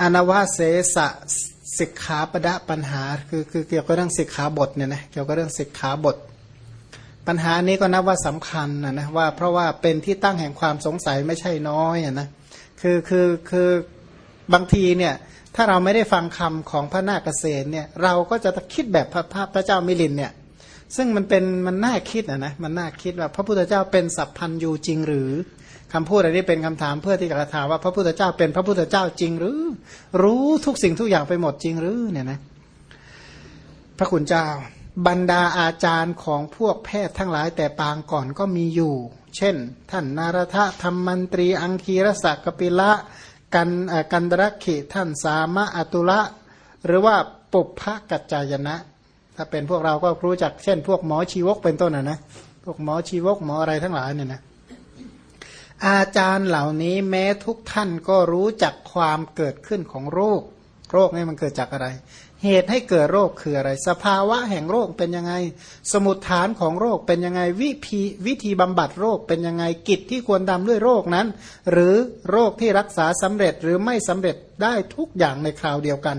อนวาเสสะสิกขาปดะปัญหาคือคือเกี่ยวกับเรื่องสิกขาบทเนี่ยนะเกี่ยวกับเรื่องสิกขาบท ปัญหานี้ก็นับว่าสำคัญนะนะว่าเพราะว่าเป็นที่ตั้งแห่งความสงสัยไม่ใช่น้อยนะคือคือคือบางทีเนี่ยถ้าเราไม่ได้ฟังคำของพระนาคเษนเนี่ยเราก็จะคิดแบบพระพระเจ้ามิลินเนี่ย ซึ่งมันเป็นมันน่าคิดนะนะมันน่าคิดว่าพระพุทธเจ้าเป็นสัพพันยูจริงหรือคำพูดอันนี้เป็นคำถามเพื่อที่จะถามว่าพระพุทธเจ้าเป็นพระพุทธเจ้าจริงหรือ รู้ทุกสิ่งทุกอย่างไปหมดจริงหรือเนี่ยนะพระคุณเจ้า บรรดาอาจารย์ของพวกแพทย์ทั้งหลายแต่ปางก่อนก็มีอยู่ เช่น ท่านนารทะธรรมมันตรีอังคีรศักกปิละกันกันดรักขิท่านสามะอตุละ หรือว่าปุพพกัจจายนะ ถ้าเป็นพวกเราก็รู้จักเช่น พวกหมอชีวกเป็นต้นนะนะพวกหมอชีวกหมออะไรทั้งหลายเนี่ยนะอาจารย์เหล่านี้แม้ทุกท่านก็รู้จักความเกิดขึ้นของโรค โรคนี่มันเกิดจากอะไร เหตุให้เกิดโรคคืออะไร สภาวะแห่งโรคเป็นยังไง สมุดฐานของโรคเป็นยังไงวิธีวิธีบำบัดโรคเป็นยังไงกิจที่ควรทำด้วยโรคนั้น หรือโรคที่รักษาสำเร็จหรือไม่สำเร็จได้ทุกอย่างในคราวเดียวกัน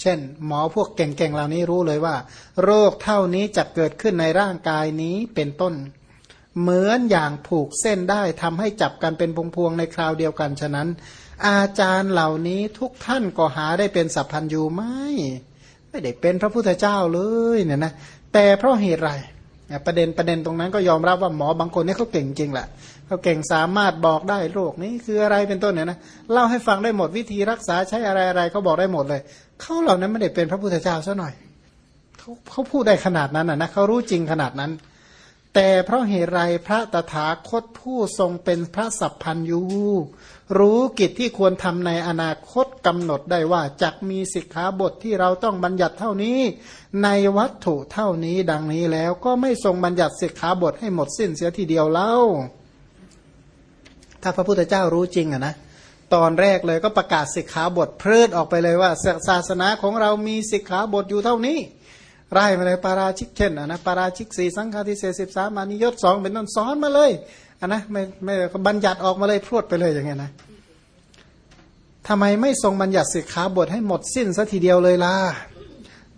เช่น หมอพวกเก่งๆเหล่านี้รู้เลยว่า โรคเท่านี้จะเกิดขึ้นในร่างกายนี้เป็นต้น เหมือนอย่างผูกเส้นได้ทำให้จับกันเป็นพวงพวงในคราวเดียวกันฉะนั้น อาจารย์เหล่านี้ทุกท่านก็หาได้เป็นสัพพันยูไม่ ไม่ได้เป็นพระพุทธเจ้าเลยเนี่ยนะแต่เพราะเหตุไรประเด็นประเด็นตรงนั้นก็ยอมรับว่าหมอบางคนนี่เขาเก่งจริงแหละเขาเก่งสามารถบอกได้โรคนี้คืออะไรเป็นต้นเนี่ยนะเล่าให้ฟังได้หมดวิธีรักษาใช้อะไรอะไรเขาบอกได้หมดเลย เขาเหล่านั้นไม่ได้เป็นพระพุทธเจ้าซะหน่อยเขาเขาพูดได้ขนาดนั้นนะเขารู้จริงขนาดนั้น แต่เพราะเหตุไรพระตถาคตผู้ทรงเป็นพระสัพพันยูรู้กิจที่ควรทำในอนาคตกำหนดได้ว่าจักมีสิกขาบทที่เราต้องบัญญัติเท่านี้ ในวัตถุเท่านี้ดังนี้แล้วก็ไม่ทรงบัญญัติสิกขาบทให้หมดสิ้นเสียทีเดียวเล่าถ้าพระพุทธเจ้ารู้จริงอะนะ ตอนแรกเลยก็ประกาศสิกขาบทเพลิดออกไปเลยว่าศาสนาของเรามีสิกขาบทอยู่เท่านี้ ไล่มาเลยปาราชิกเช่นนะปาราชิกสี่สังฆาทิเศษสิบสามมานิยศสองเป็นต้นซ้อนมาเลยอันนะไม่ไม่บัญญัติออกมาเลยพรวดไปเลยอย่างเงี้ยนะทำไมไม่ทรงบัญญัติสิกขาบทให้หมดสิ้นสัทีเดียวเลยล่ะ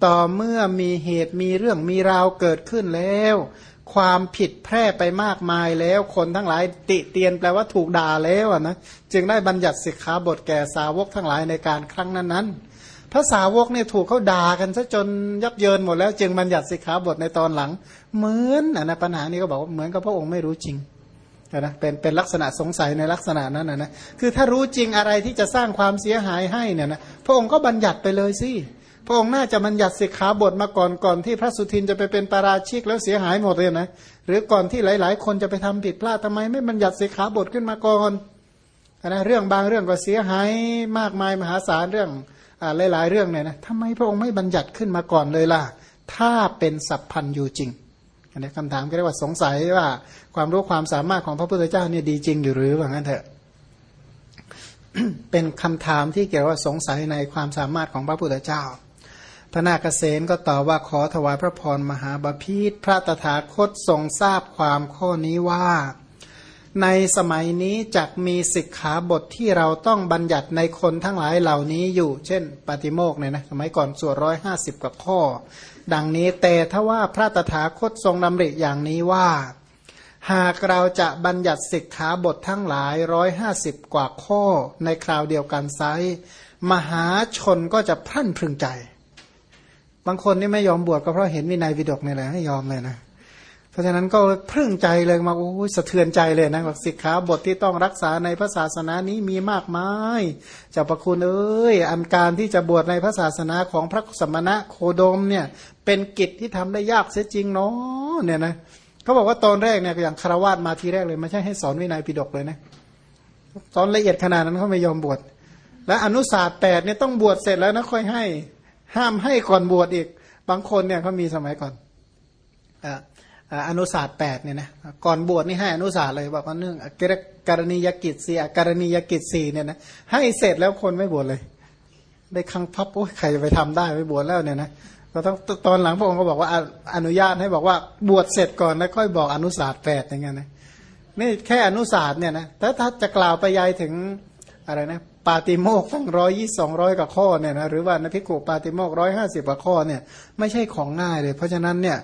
ต่อเมื่อมีเหตุมีเรื่องมีราวเกิดขึ้นแล้ว ความผิดแพร่ไปมากมายแล้วคนทั้งหลายติเตียนแปลว่าถูกด่าแล้วนะจึงได้บัญญัติสิกขาบทแก่สาวกทั้งหลายในการครั้งนั้นนั้นพระสาวกเนี่ยถูกเขาด่ากันซะจนยับเยินหมดแล้ว จึงบัญญัติสิกขาบทในตอนหลัง เหมือนนะปัญหานี้ก็บอกว่าเหมือนกับพระองค์ไม่รู้จริงนะเป็นเป็นลักษณะสงสัยในลักษณะนั้นนะนะคือถ้ารู้จริงอะไรที่จะสร้างความเสียหายให้เนี่ยนะพระองค์ก็บัญญัติไปเลยสิ พระองค์น่าจะบัญญัติสิกขาบทมาก่อนก่อนที่พระสุทินจะไปเป็นปาราชิกแล้วเสียหายหมดเลยนะหรือก่อนที่หลาย ๆ คนจะไปทำผิดพลาดทำไม ไม่บัญญัติสิกขาบทขึ้นมาก่อนนะเรื่องบางเรื่องก็เสียหายมากมายมหาศาลเรื่องหลาย ๆ เรื่องเนี่ยนะทำไมพระองค์ไม่บัญญัติขึ้นมาก่อนเลยล่ะ ถ้าเป็นสัพพันอยู่จริงอันนี้คำถามก็เรียกว่าสงสัยว่าความรู้ความสามารถของพระพุทธเจ้าเนี่ยดีจริงอยู่หรือว่างั้นเถอะเป็นคำถามที่เกี่ยวว่าสงสัยในความสามารถของพระพุทธเจ้า พระนาคเษนก็ตอบว่าขอถวายพระพรมหาบาพิษพระตถาคตทรงทราบความข้อนี้ว่า ในสมัยนี้จักมีสิกขาบทที่เราต้องบัญญัติในคนทั้งหลายเหล่านี้อยู่ เช่น ปฏิโมกเนี่ยนะสมัยก่อนสวดร้อยห้าสิบกว่าข้อ ดังนี้แต่ถ้าว่าพระตถาคตทรงดำริอย่างนี้ว่า หากเราจะบัญญัติสิกขาบททั้งหลายร้อยห้าสิบกว่าข้อในคราวเดียวกันไซมหาชนก็จะพรั่นพึงใจ บางคนนี่ไม่ยอมบวชก็เพราะเห็นวินัยวิดกนี่แหละให้ยอมเลยนะ เพราะฉะนั้นก็พึ่งใจเลยมาโอ้สะเทือนใจเลยนะบอกสิกขาบทที่ต้องรักษาในพระศาสนานี้มีมากมายเจ้าประคุณเอ้ยอันการที่จะบวชในพระศาสนาของพระสมณะโคดมเนี่ย เป็นกิจที่ทำได้ยากเสียจริงเนาะเนี่ยนะเขาบอกว่าตอนแรกเนี่ยอย่างคารวาสมาทีแรกเลยไม่ใช่ให้สอนวินัยปิฎกเลยนะสอนละเอียดขนาดนั้นเขาไม่ยอมบวชและอนุศาสตร์แปดเนี่ยต้องบวชเสร็จแล้วนะค่อยให้ ห้ามให้ก่อนบวชอีก บางคนเนี่ยเขามีสมัยก่อนอนุศาสตร์แปดเนี่ยนะก่อนบวชนี่ให้อนุศาสตร์เลยบอกว่าเนื่องกรณียกิจสี่กรณียกิจสี่เนี่ยนะให้เสร็จแล้วคนไม่บวชเลย ได้คังพับโอ้ยใครจะไปทำได้ไม่บวชแล้วเนี่ยนะก็ต้องตอนหลังพระองค์ก็บอกว่าอนุญาตให้บอกว่าบวชเสร็จก่อนแล้วค่อยบอกอนุศาสตร์แปดอย่างเงี้ยนะนี่แค่อนุศาสตร์เนี่ยนะแต่ถ้าจะกล่าวไปยายถึงอะไรนะ ปาติโมกตั้งร้อยยี่สองร้อยกว่าข้อเนี่ยนะหรือว่านพิกุปาติโมกร้อยห้าสิบกว่าข้อเนี่ยไม่ใช่ของง่ายเลย เพราะฉะนั้นเนี่ย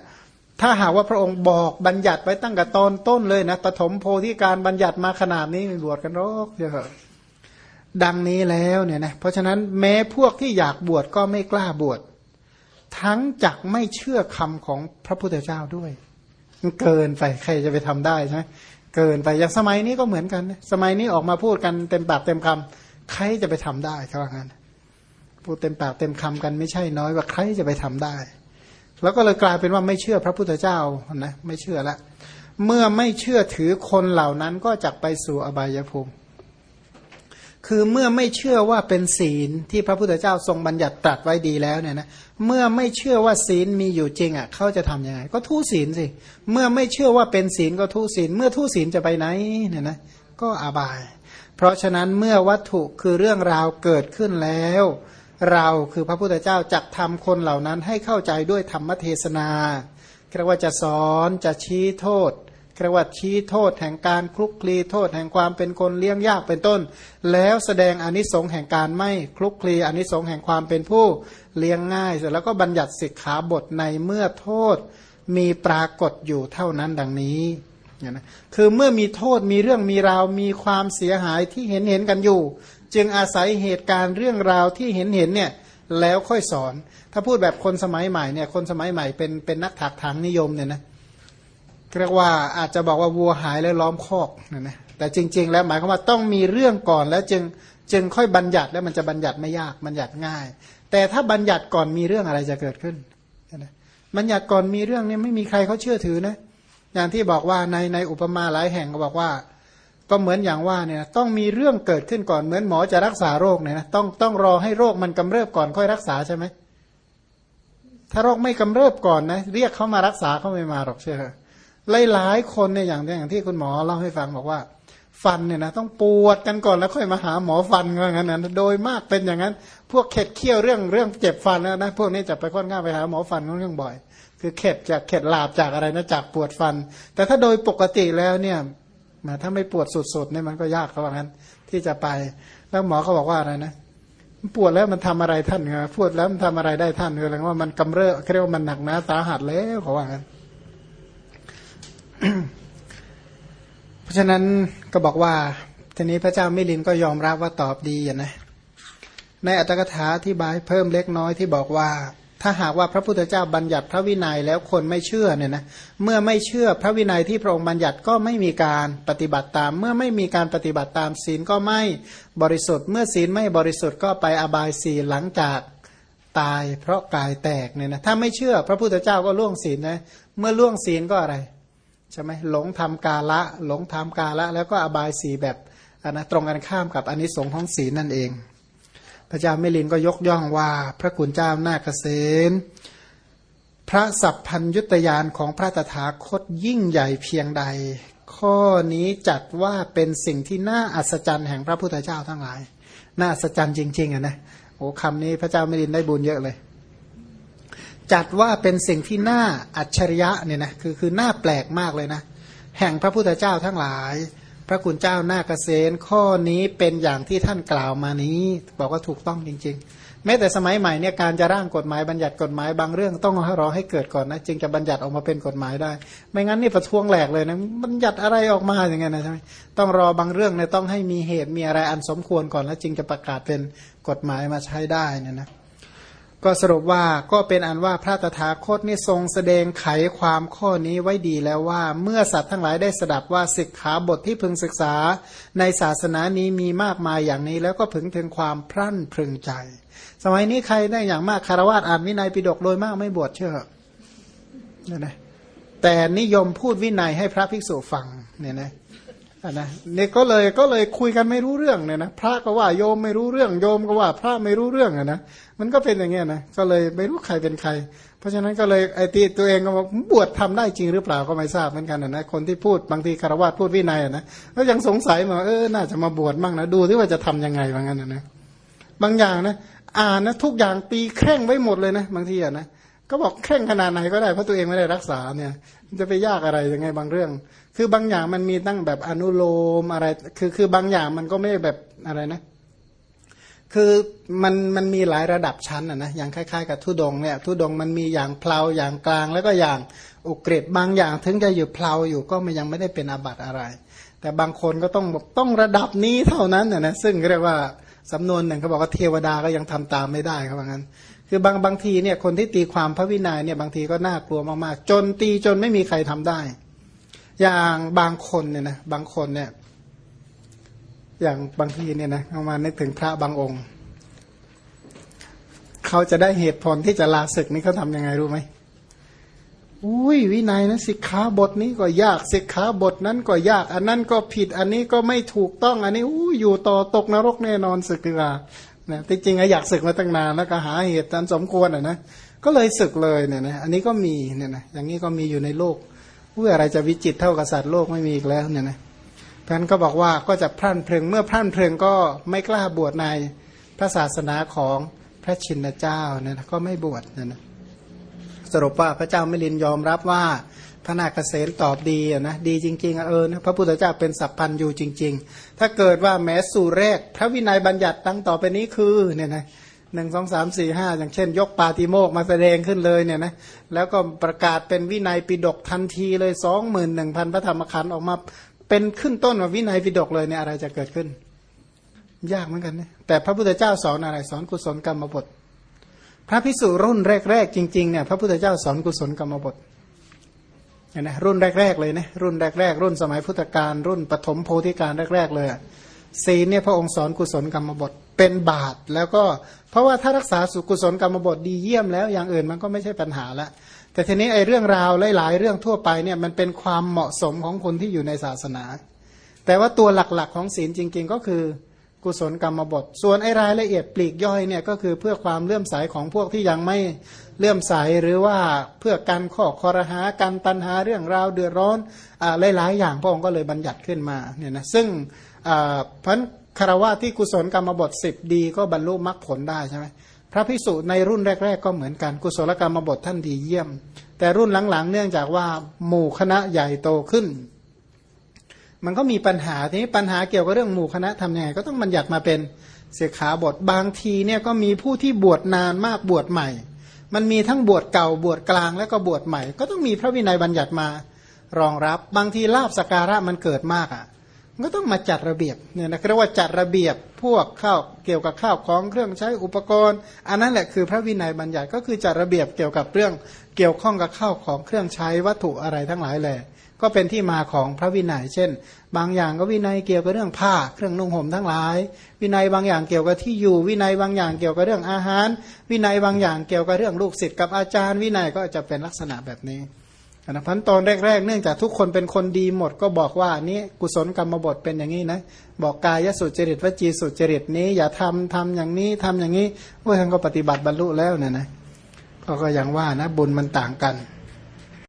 ถ้าหากว่าพระองค์บอกบัญญัติไว้ตั้งแต่ตอนต้นเลยนะปฐมโพธิการบัญญัติมาขนาดนี้บวชกันรอกเยอะดังนี้แล้วเนี่ยนะเพราะฉะนั้นแม้พวกที่อยากบวชก็ไม่กล้าบวชทั้งจักไม่เชื่อคำของพระพุทธเจ้าด้วย เกินไปใครจะไปทำได้ใช่ไหมเกินไปอย่างสมัยนี้ก็เหมือนกัน สมัยนี้ออกมาพูดกันเต็มปากเต็มคำ ใครจะไปทำได้เขาว่างั้นพูดเต็มปากเต็มคำกันไม่ใช่น้อยว่าใครจะไปทำได้ แล้วก็เลยกลายเป็นว่าไม่เชื่อพระพุทธเจ้านะไม่เชื่อละเมื่อไม่เชื่อถือคนเหล่านั้นก็จะไปสู่อบายภูมิ คือเมื่อไม่เชื่อว่าเป็นศีลที่พระพุทธเจ้าทรงบัญญัติตรัสไว้ดีแล้วเนี่ยนะเมื่อไม่เชื่อว่าศีลมีอยู่จริงอะเขาจะทํำยังไง ก็ทุศีลสิ เมื่อไม่เชื่อว่าเป็นศีลก็ทุศีล เมื่อทุศีลจะไปไหนเนี่ยนะก็อาบาย เพราะฉะนั้นเมื่อวัตถุคือเรื่องราวเกิดขึ้นแล้ว เราคือพระพุทธเจ้าจักทำคนเหล่านั้นให้เข้าใจด้วยธรรมเทศนาเรียกว่าจะสอนจะชี้โทษเรียกว่าชี้โทษแห่งการคลุกคลีโทษแห่งความเป็นคนเลี้ยงยากเป็นต้น แล้วแสดงอนิสงส์แห่งการไม่คลุกคลีอนิสงส์แห่งความเป็นผู้เลี้ยงง่ายเสร็จแล้วก็บัญญัติสิกขาบทในเมื่อโทษมีปรากฏอยู่เท่านั้นดังนี้ นะคือเมื่อมีโทษมีเรื่องมีราวมีความเสียหายที่เห็นเห็นกันอยู่ จึงอาศัยเหตุการณ์เรื่องราวที่เห็นเห็นเนี่ยแล้วค่อยสอน ถ้าพูดแบบคนสมัยใหม่เนี่ยคนสมัยใหม่เป็นเป็นนักถักถังนิยมเนี่ยนะเรียกว่าอาจจะบอกว่าวัวหายแล้วล้อมคอกนะนะแต่จริง ๆ แล้วหมายความว่าต้องมีเรื่องก่อนแล้วจึงจึงค่อยบัญญัติแล้วมันจะบัญญัติไม่ยากบัญญัติง่าย แต่ถ้าบัญญัติก่อนมีเรื่องอะไรจะเกิดขึ้นนะบัญญัติก่อนมีเรื่องเนี้ไม่มีใครเขาเชื่อถือนะ อย่างที่บอกว่าในในอุปมาหลายแห่งก็บอกว่า ก็เหมือนอย่างว่าเนี่ยต้องมีเรื่องเกิดขึ้นก่อนเหมือนหมอจะรักษาโรคเนี่ยนะต้องต้องรอให้โรคมันกำเริบก่อนค่อยรักษาใช่ไหมถ้าโรคไม่กำเริบก่อนนะเรียกเขามารักษาเขาไม่มาหรอกเชื่อหลายๆคนเนี่ยอย่างอย่างที่คุณหมอเล่าให้ฟังบอกว่า ฟันเนี่ยนะต้องปวดกันก่อนแล้วค่อยมาหาหมอฟันกันนั้นนะโดยมากเป็นอย่างนั้น พวกเข็ดเคี้ยวเรื่องเรื่องเจ็บฟันนะนะพวกนี้จะไปค่อนข้างไปหาหมอฟันค่อนข้างบ่อย คือเข็ดจากเข็ดลาบจากอะไรนะจากปวดฟัน แต่ถ้าโดยปกติแล้วเนี่ยมาถ้าไม่ปวดสุดๆเนี่ยมันก็ยากเขาว่างั้น ที่จะไป แล้วหมอเขาบอกว่าอะไรนะปวดแล้วมันทำอะไรท่านเงปวดแล้วมันทำอะไรได้ท่านคืออะไรว่ามันกำเริบเรียกว่ามันหนักนะสาหัสแล้วเขาว่างั้นเพราะฉะนั้นก็บอกว่าทีนี้พระเจ้ามิลินก็ยอมรับว่าตอบดีนะในอัตถกถาที่บายเพิ่มเล็กน้อยที่บอกว่า ถ้าหากว่าพระพุทธเจ้าบัญญัติพระวินัยแล้วคนไม่เชื่อเนี่ยนะเมื่อไม่เชื่อพระวินัยที่พระองค์บัญญัติก็ไม่มีการปฏิบัติตาม เมื่อไม่มีการปฏิบัติตามศีลก็ไม่บริสุทธิ์ เมื่อศีลไม่บริสุทธิ์ก็ไปอบายศีหลังจากตายเพราะกายแตกเนี่ยนะถ้าไม่เชื่อพระพุทธเจ้าก็ล่วงศีลนะเมื่อล่วงศีลก็อะไรใช่ไหมหลงทำกาละ หลงทำกาละ แล้วก็อบายสีแบบอันนะตรงกันข้ามกับอนนิสงส์ของศีลนั่นเอง ระเจ้าเมลินก็ยกย่องว่า พระคุณเจ้านาเกษณพระสัพพัญยุตยานของพระตถาคตยิ่งใหญ่เพียงใด ข้อนี้จัดว่าเป็นสิ่งที่น่าอัศจรรย์แห่งพระพุทธเจ้าทั้งหลาย น่าอัศจรรย์จริง ๆอะนะโอ้คำนี้พระเจ้าเมลินได้บุญเยอะเลย จัดว่าเป็นสิ่งที่น่าอัจฉริยะเนี่ยนะคือคือน่าแปลกมากเลยนะ แห่งพระพุทธเจ้าทั้งหลาย พระคุณเจ้าหน้าเกษณข้อนี้เป็นอย่างที่ท่านกล่าวมานี้ บอกว่าถูกต้องจริง ๆ แม้แต่สมัยใหม่เนี่ยการจะร่างกฎหมายบัญญัติกฎหมายบางเรื่องต้องรอให้เกิดก่อนนะจึงจะบัญญัติออกมาเป็นกฎหมายได้ ไม่งั้นนี่ประท้วงแหลกเลยนะบัญญัติอะไรออกมาอย่างเงี้ยนะใช่ไหมต้องรอบางเรื่องเนี่ยต้องให้มีเหตุมีอะไรอันสมควรก่อนแล้วจึงจะประกาศเป็นกฎหมายมาใช้ได้นะนะ ก็สรุปว่าก็เป็นอันว่าพระตถาคตนี่ทรงแสดงไขความข้อนี้ไว้ดีแล้วว่า เมื่อสัตว์ทั้งหลายได้สดับว่าศึกขาบทที่พึงศึกษา ในศาสนานี้มีมากมายอย่างนี้ แล้วก็พึงถึงความพรั่นพรึงใจ สมัยนี้ใครได้อย่างมากคารวะอ่านวินัยปิฎกโดยมากไม่บวชเชื่อเนี่ยนะแต่นิยมพูดวินัยให้พระภิกษุฟังเนี่ยนะ นะเนี่ก็เลยก็เลยคุยกันไม่รู้เรื่องเนี่ยนะพระก็ว่าโยมไม่รู้เรื่องโยมก็ว่า พระไม่รู้เรื่องอะนะมันก็เป็นอย่างเงี้ยนะก็เลยไม่รู้ใครเป็นใคร เพราะฉะนั้นก็เลยไอ้ตีตัวเองก็บอกบวชทำได้จริงหรือเปล่าก็ไม่ทราบเหมือนกันนะคนที่พูดบางทีคารวะพูดวินัยนะก็ยังสงสัยมาเออน่าจะมาบวชบ้างนะดูที่ว่าจะทํำยังไงบางั้นนะบางอย่างนะอ่านนะทุกอย่างปีแข่งไว้หมดเลยนะบางทีอะนะก็บอกแข่งขนาดไหนก็ได้เพราะตัวเองไม่ได้รักษาเนี่ย จะไปยากอะไรยังไงบางเรื่อง คือบางอย่างมันมีตั้งแบบอนุโลมอะไร คือคือบางอย่างมันก็ไม่แบบอะไรนะ คือมันมันมีหลายระดับชั้นอะนะ อย่างคล้ายๆ กับทุดงเนี่ยทุดงมันมีอย่างเพลาอย่างกลางแล้วก็อย่างอุกฤษบางอย่าง ถึงจะอยู่เพลาอยู่ก็มันยังไม่ได้เป็นอาบัติอะไร แต่บางคนก็ต้องบอกต้องระดับนี้เท่านั้นนะซึ่งเรียกว่าสำนวนหนึ่งเขาบอกว่าเทวดาก็ยังทำตามไม่ได้เขาบอกงั้น คือบางบางทีเนี่ยคนที่ตีความพระวินัยเนี่ยบางทีก็น่ากลัวมากๆ จนตีจนไม่มีใครทำได้ อย่างบางคนเนี่ยนะบางคนเนี่ย อย่างบางทีเนี่ยนะเอามานึกถึงพระบางองค์ เขาจะได้เหตุผลที่จะลาศึกนี่เขาทำยังไงรู้ไหมอุ้ยวินัยนะสิกขาบทนี้ก็ยากสิกขาบทนั้นก็ยาก อันนั้นก็ผิดอันนี้ก็ไม่ถูกต้อง อันนี้อู้อยู่ต่อตกนรกแน่นอนศึกดีกว่านะที่จริงอยากศึกมาตั้งนานแล้วก็หาเหตุอันสมควรอะนะก็เลยศึกเลยเนี่ยนะอันนี้ก็มีเนี่ยนะอย่างนี้ก็มีอยู่ในโลก อุ้ยอะไรจะวิจิตเท่ากับสัตว์โลกไม่มีอีกแล้วเนี่ยนะท่านก็บอกว่าก็จะพรั่นเพลิงเมื่อพรั่นเพลิงก็ไม่กล้าบวชในพระศาสนาของพระชินเจ้าเนี่ยนะก็ไม่บวชเนี่ยนะสรุปว่าพระเจ้ามิลินยอมรับว่าพระนาคเษนตอบดีนะดีจริงๆเออนะพระพุทธเจ้าเป็นสัพพันยูจริง ๆ ถ้าเกิดว่าแม้สู่แรก พระวินัยบัญญัติตั้งต่อไปนี้คือเนี่ยนะ หนึ่งสองสามสี่ห้าอย่างเช่น ยกปาติโมกมาแสดงขึ้นเลยเนี่ยนะแล้วก็ประกาศเป็นวินัยปิดกทันทีเลยสองหมื่นหนึ่งพันพระธรรมขันธ์ออกมา เป็นขึ้นต้นว่าวินัยปิดกเลยเนี่ยอะไรจะเกิดขึ้น ยากเหมือนกันนะแต่พระพุทธเจ้าสอนอะไรสอนกุศลกรรมบท พระพิสุรุ่นแรก ๆ จริงๆเนี่ยพระพุทธเจ้าสอนกุศลกรรมบทเห็นไหมรุ่นแรก ๆ เลยนะรุ่นแรก ๆ รุ่นสมัยพุทธกาลรุ่นปฐมโพธิการแรก ๆ เลย ศีลเนี่ยพระองค์สอนกุศลกรรมบทเป็นบาตแล้วก็เพราะว่าถ้ารักษาสุกุศลกรรมบทดีเยี่ยมแล้วอย่างอื่นมันก็ไม่ใช่ปัญหาละแต่ทีนี้ไอ้เรื่องราวหลาย ๆ เรื่องทั่วไปเนี่ยมันเป็นความเหมาะสมของคนที่อยู่ในศาสนา แต่ว่าตัวหลักๆ ของศีลจริง ๆ ก็คือกุศลกรรมบท ส่วนไอ้รายละเอียดปลีกย่อยเนี่ยก็คือเพื่อความเลื่อมใสของพวกที่ยังไม่ เลื่อมใสหรือว่าเพื่อการข้อคอรหาการตันหาเรื่องราวเดือดร้อนอ่าหลายๆ อย่างพระองค์ก็เลยบัญญัติขึ้นมาเนี่ยนะซึ่งอ่าพันคารวะที่กุศลกรรมบทสิบดีก็บรรลุมรรคผลได้ใช่ไหมพระพิสุในรุ่นแรก ๆ ก็เหมือนกันกุศลกรรมบทท่านดีเยี่ยม แต่รุ่นหลังๆ เนื่องจากว่าหมู่คณะใหญ่โตขึ้น มันก็มีปัญหาทีนี้ปัญหาเกี่ยวกับเรื่องหมู่คณะทำยังไงก็ต้องบัญญัติมาเป็นเสขาบทบางทีเนี่ยก็มีผู้ที่บวชนานมากบวชใหม่ มันมีทั้งบวชเก่าบวชกลางแล้วก็บวชใหม่ ก็ต้องมีพระวินัยบัญญัติมารองรับบางทีลาบสการะมันเกิดมากอะก็ต้องมาจัดระเบียบเนี่ยนะเรียกว่าจัดระเบียบพวกข้าวเกี่ยวกับข้าวของเครื่องใช้อุปกรณ์ อันนั้นแหละคือพระวินัยบัญญัติก็คือจัดระเบียบเกี่ยวกับเรื่องเกี่ยวข้องกับข้าวของเครื่องใช้วัตถุอะไรทั้งหลายแหละ ก็เป็นที่มาของพระวินัย เช่น บางอย่างก็วินัยเกี่ยวกับเรื่องผ้าเครื่องนุ่งห่มทั้งหลาย วินัยบางอย่างเกี่ยวกับที่อยู่ วินัยบางอย่างเกี่ยวกับเรื่องอาหาร วินัยบางอย่างเกี่ยวกับเรื่องลูกศิษย์กับอาจารย์ วินัยก็จะเป็นลักษณะแบบนี้นะพันตอนแรกๆ เนื่องจากทุกคนเป็นคนดีหมดก็บอกว่านี้กุศลกรรมบทเป็นอย่างนี้นะ บอกกายสุจริตวจีสุจริตนี้ อย่าทำทำอย่างนี้ทำอย่างนี้พวกท่านก็ปฏิบัติบรรลุแล้วเนี่ยนะก็ก็อย่างว่านะบุญมันต่างกัน